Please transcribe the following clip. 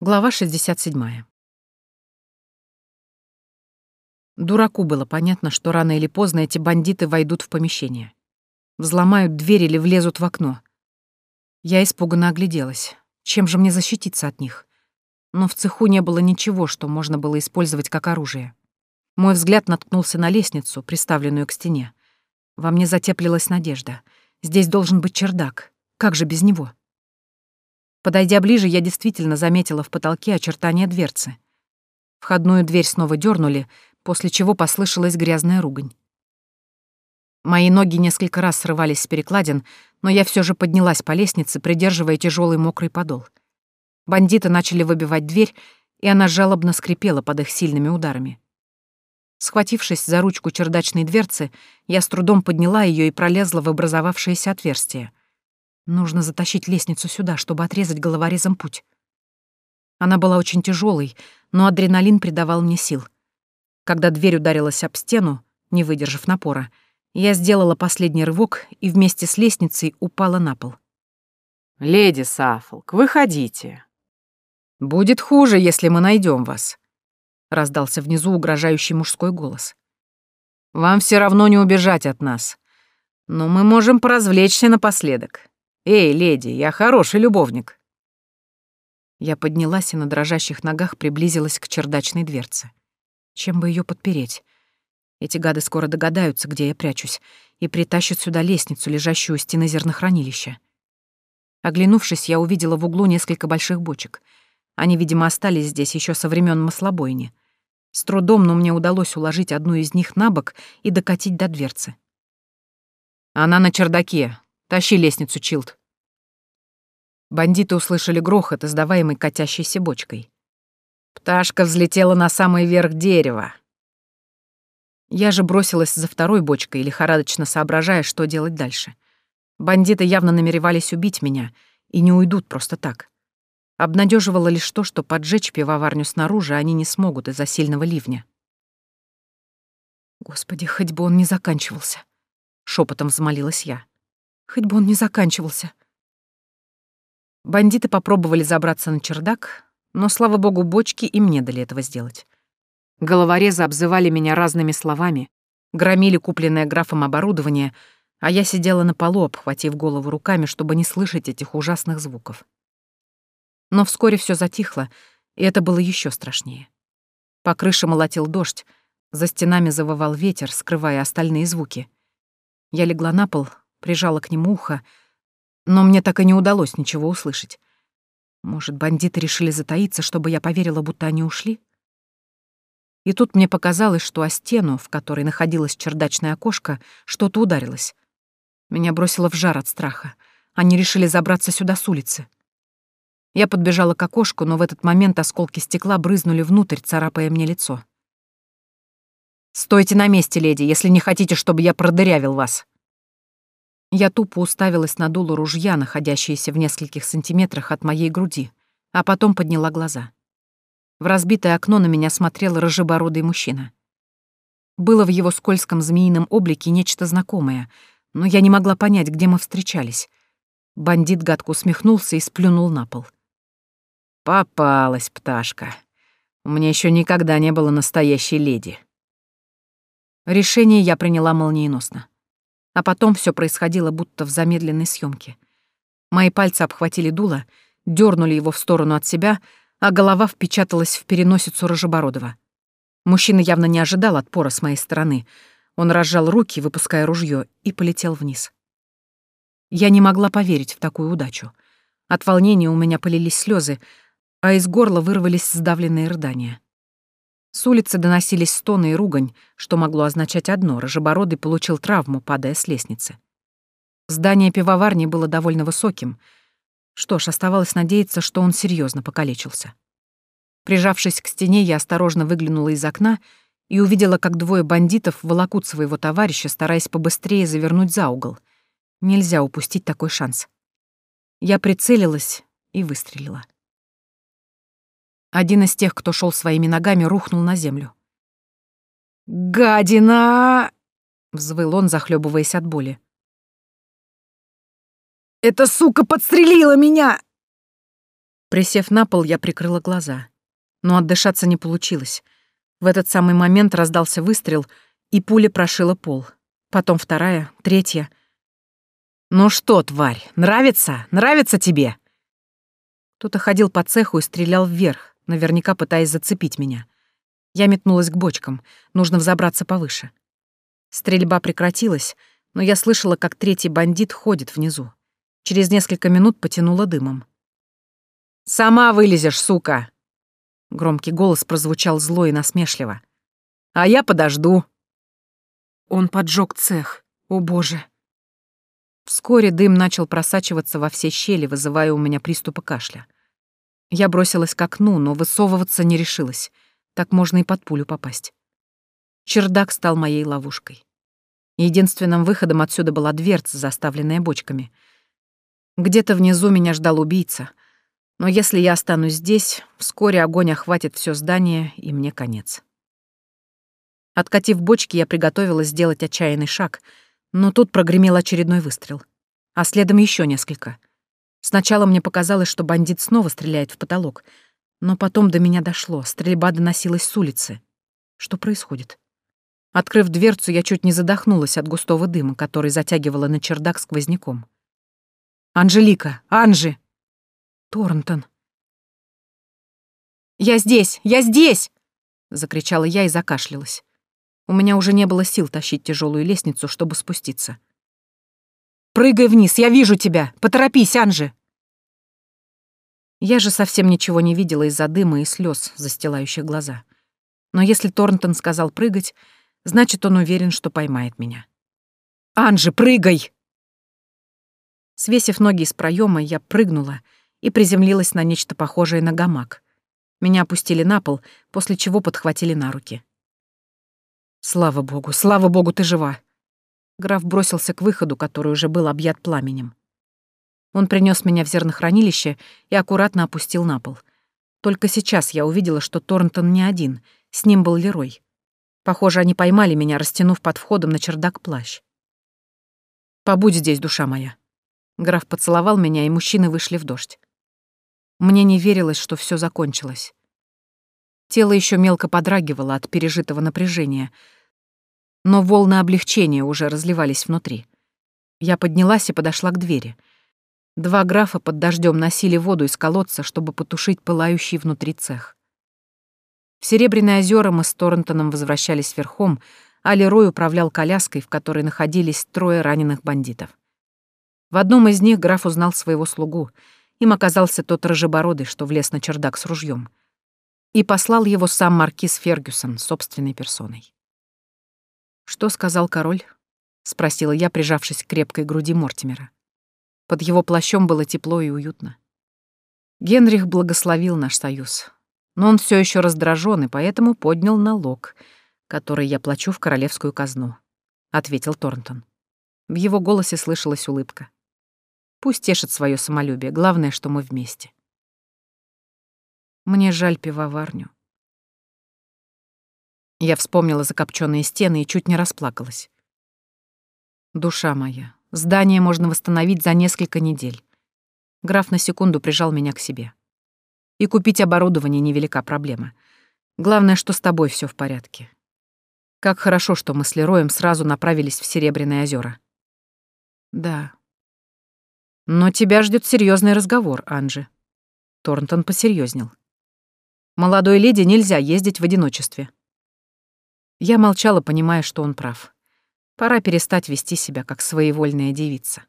Глава 67. Дураку было понятно, что рано или поздно эти бандиты войдут в помещение. Взломают дверь или влезут в окно. Я испуганно огляделась. Чем же мне защититься от них? Но в цеху не было ничего, что можно было использовать как оружие. Мой взгляд наткнулся на лестницу, приставленную к стене. Во мне затеплилась надежда. Здесь должен быть чердак. Как же без него? Подойдя ближе, я действительно заметила в потолке очертания дверцы. Входную дверь снова дернули, после чего послышалась грязная ругань. Мои ноги несколько раз срывались с перекладин, но я все же поднялась по лестнице, придерживая тяжелый мокрый подол. Бандиты начали выбивать дверь, и она жалобно скрипела под их сильными ударами. Схватившись за ручку чердачной дверцы, я с трудом подняла ее и пролезла в образовавшееся отверстие. Нужно затащить лестницу сюда, чтобы отрезать головорезом путь. Она была очень тяжелой, но адреналин придавал мне сил. Когда дверь ударилась об стену, не выдержав напора, я сделала последний рывок и вместе с лестницей упала на пол. «Леди Саффолк, выходите». «Будет хуже, если мы найдем вас», — раздался внизу угрожающий мужской голос. «Вам все равно не убежать от нас, но мы можем поразвлечься напоследок. «Эй, леди, я хороший любовник». Я поднялась и на дрожащих ногах приблизилась к чердачной дверце. Чем бы ее подпереть? Эти гады скоро догадаются, где я прячусь, и притащат сюда лестницу, лежащую у стены зернохранилища. Оглянувшись, я увидела в углу несколько больших бочек. Они, видимо, остались здесь еще со времен маслобойни. С трудом, но мне удалось уложить одну из них на бок и докатить до дверцы. «Она на чердаке. Тащи лестницу, Чилд», Бандиты услышали грохот, издаваемый катящейся бочкой. Пташка взлетела на самый верх дерева. Я же бросилась за второй бочкой, лихорадочно соображая, что делать дальше. Бандиты явно намеревались убить меня и не уйдут просто так. Обнадеживало лишь то, что поджечь пивоварню снаружи они не смогут из-за сильного ливня. Господи, хоть бы он не заканчивался, шепотом взмолилась я. Хоть бы он не заканчивался. Бандиты попробовали забраться на чердак, но, слава богу, бочки им не дали этого сделать. Головорезы обзывали меня разными словами, громили купленное графом оборудование, а я сидела на полу, обхватив голову руками, чтобы не слышать этих ужасных звуков. Но вскоре все затихло, и это было еще страшнее. По крыше молотил дождь, за стенами завывал ветер, скрывая остальные звуки. Я легла на пол, прижала к нему ухо, но мне так и не удалось ничего услышать. Может, бандиты решили затаиться, чтобы я поверила, будто они ушли? И тут мне показалось, что о стену, в которой находилось чердачное окошко, что-то ударилось. Меня бросило в жар от страха. Они решили забраться сюда с улицы. Я подбежала к окошку, но в этот момент осколки стекла брызнули внутрь, царапая мне лицо. «Стойте на месте, леди, если не хотите, чтобы я продырявил вас!» Я тупо уставилась на дуло ружья, находящееся в нескольких сантиметрах от моей груди, а потом подняла глаза. В разбитое окно на меня смотрел рыжебородый мужчина. Было в его скользком змеином облике нечто знакомое, но я не могла понять, где мы встречались. Бандит гадко усмехнулся и сплюнул на пол. «Попалась, пташка. У меня еще никогда не было настоящей леди». Решение я приняла молниеносно. А потом все происходило будто в замедленной съемке. Мои пальцы обхватили дуло, дернули его в сторону от себя, а голова впечаталась в переносицу Рожебородова. Мужчина явно не ожидал отпора с моей стороны. Он разжал руки, выпуская ружье, и полетел вниз. Я не могла поверить в такую удачу. От волнения у меня полились слезы, а из горла вырвались сдавленные рыдания. С улицы доносились стоны и ругань, что могло означать одно — Рожебородый получил травму, падая с лестницы. Здание пивоварни было довольно высоким. Что ж, оставалось надеяться, что он серьезно покалечился. Прижавшись к стене, я осторожно выглянула из окна и увидела, как двое бандитов волокут своего товарища, стараясь побыстрее завернуть за угол. Нельзя упустить такой шанс. Я прицелилась и выстрелила. Один из тех, кто шел своими ногами, рухнул на землю. «Гадина!» — взвыл он, захлебываясь от боли. «Эта сука подстрелила меня!» Присев на пол, я прикрыла глаза. Но отдышаться не получилось. В этот самый момент раздался выстрел, и пуля прошила пол. Потом вторая, третья. «Ну что, тварь, нравится? Нравится тебе?» Кто-то ходил по цеху и стрелял вверх, наверняка пытаясь зацепить меня. Я метнулась к бочкам, нужно взобраться повыше. Стрельба прекратилась, но я слышала, как третий бандит ходит внизу. Через несколько минут потянуло дымом. «Сама вылезешь, сука!» Громкий голос прозвучал зло и насмешливо. «А я подожду». Он поджег цех. О, боже. Вскоре дым начал просачиваться во все щели, вызывая у меня приступы кашля. Я бросилась к окну, но высовываться не решилась. Так можно и под пулю попасть. Чердак стал моей ловушкой. Единственным выходом отсюда была дверца, заставленная бочками. Где-то внизу меня ждал убийца. Но если я останусь здесь, вскоре огонь охватит все здание, и мне конец. Откатив бочки, я приготовилась сделать отчаянный шаг, но тут прогремел очередной выстрел. А следом еще несколько. Сначала мне показалось, что бандит снова стреляет в потолок, но потом до меня дошло, стрельба доносилась с улицы. Что происходит? Открыв дверцу, я чуть не задохнулась от густого дыма, который затягивала на чердак сквозняком. «Анжелика! Анжи!» Торнтон. «Я здесь! Я здесь!» — закричала я и закашлялась. У меня уже не было сил тащить тяжелую лестницу, чтобы спуститься. «Прыгай вниз, я вижу тебя! Поторопись, Анжи!» Я же совсем ничего не видела из-за дыма и слез, застилающих глаза. Но если Торнтон сказал прыгать, значит, он уверен, что поймает меня. «Анжи, прыгай!» Свесив ноги из проема, я прыгнула — и приземлилась на нечто похожее на гамак. Меня опустили на пол, после чего подхватили на руки. «Слава богу, слава богу, ты жива!» Граф бросился к выходу, который уже был объят пламенем. Он принес меня в зернохранилище и аккуратно опустил на пол. Только сейчас я увидела, что Торнтон не один, с ним был Лерой. Похоже, они поймали меня, растянув под входом на чердак плащ. «Побудь здесь, душа моя». Граф поцеловал меня, и мужчины вышли в дождь. Мне не верилось, что все закончилось. Тело еще мелко подрагивало от пережитого напряжения, но волны облегчения уже разливались внутри. Я поднялась и подошла к двери. Два графа под дождем носили воду из колодца, чтобы потушить пылающий внутри цех. В Серебряные озера мы с Торрентоном возвращались верхом, а Лерой управлял коляской, в которой находились трое раненых бандитов. В одном из них граф узнал своего слугу — им оказался тот рыжебородый, что влез на чердак с ружьем. И послал его сам маркиз Фергюсон собственной персоной. «Что сказал король?» — спросила я, прижавшись к крепкой груди Мортимера. Под его плащом было тепло и уютно. Генрих благословил наш союз, но он все еще раздражен и поэтому поднял налог, который я плачу в королевскую казну, — ответил Торнтон. В его голосе слышалась улыбка. Пусть тешит свое самолюбие, главное, что мы вместе. Мне жаль пивоварню. Я вспомнила закопченные стены и чуть не расплакалась. Душа моя, здание можно восстановить за несколько недель. Граф на секунду прижал меня к себе. И купить оборудование невелика проблема. Главное, что с тобой все в порядке. Как хорошо, что мы с Лероем сразу направились в Серебряные озера. Да, но тебя ждет серьезный разговор, Анжи. Торнтон посерьезнел. Молодой леди нельзя ездить в одиночестве. Я молчала, понимая, что он прав. Пора перестать вести себя как своевольная девица.